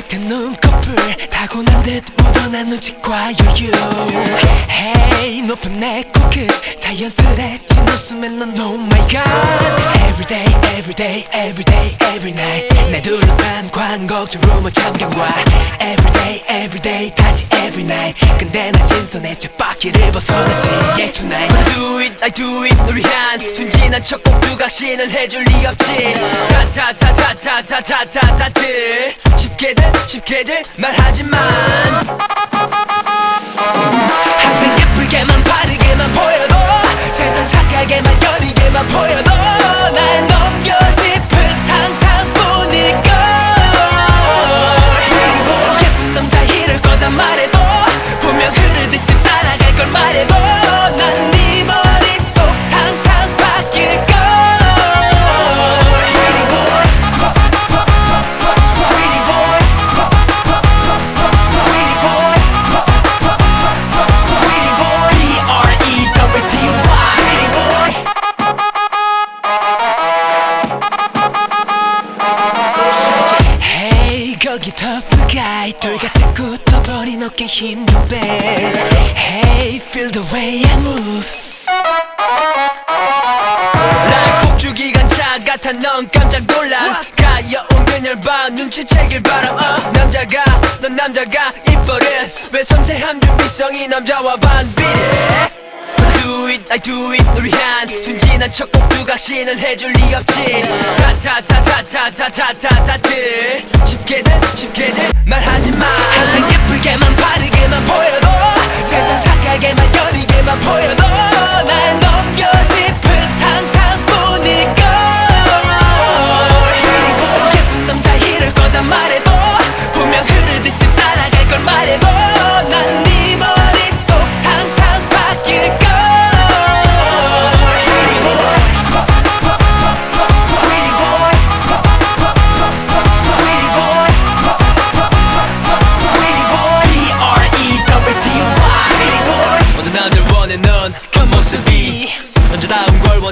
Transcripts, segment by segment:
같은 눈꺼풀 타고난 듯 묻어난 눈치과 여유 높은 내 코끝 자연스레진 웃음에 넌 Oh my god Everyday everyday everyday every night 내 둘러싼 광곡적 루머 참견과 Everyday everyday 다시 every night 근데 난 신선해 쳇바퀴를 벗어나지 Yes tonight I do it, I do it 널 위한 순진한 첫곡 두각신을 해줄 리 없지 타타타타타타타타타들 쉽게들 쉽게들 말하지만 거기 tough guy 돌같이 굳어버린 어깨 힘좀 빼 Hey feel the way I move. 날 폭주기관차 같아 넌 깜짝 놀란 가여운 그녀봐 눈치채길 바람. 어 남자가 넌 남자가 이뻐릇. 왜 섬세함 준비성이 남자와 반비례 I do 널 위한 순진한 첫곡 두각신을 해줄 리 없지 타타타타타타타타타들 쉽게들 쉽게들 말하지마 항상 예쁘게만 바르게만 보여도 세상 착하게만 여리게만 보여도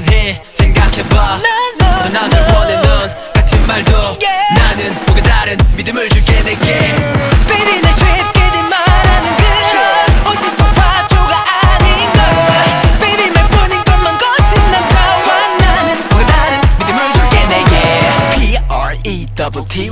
영원히 생각해봐. 넌 나를 원해 넌 같은 말도 나는 뭔가 다른 믿음을 줄게 내게. Baby 날 쉽게 네 말하는 그런 옷이 소파조가 아닌걸. Baby 말뿐인 것만 거친 남자와 나는 뭔가 다른 믿음을 줄게 내게. P-R-E-W-T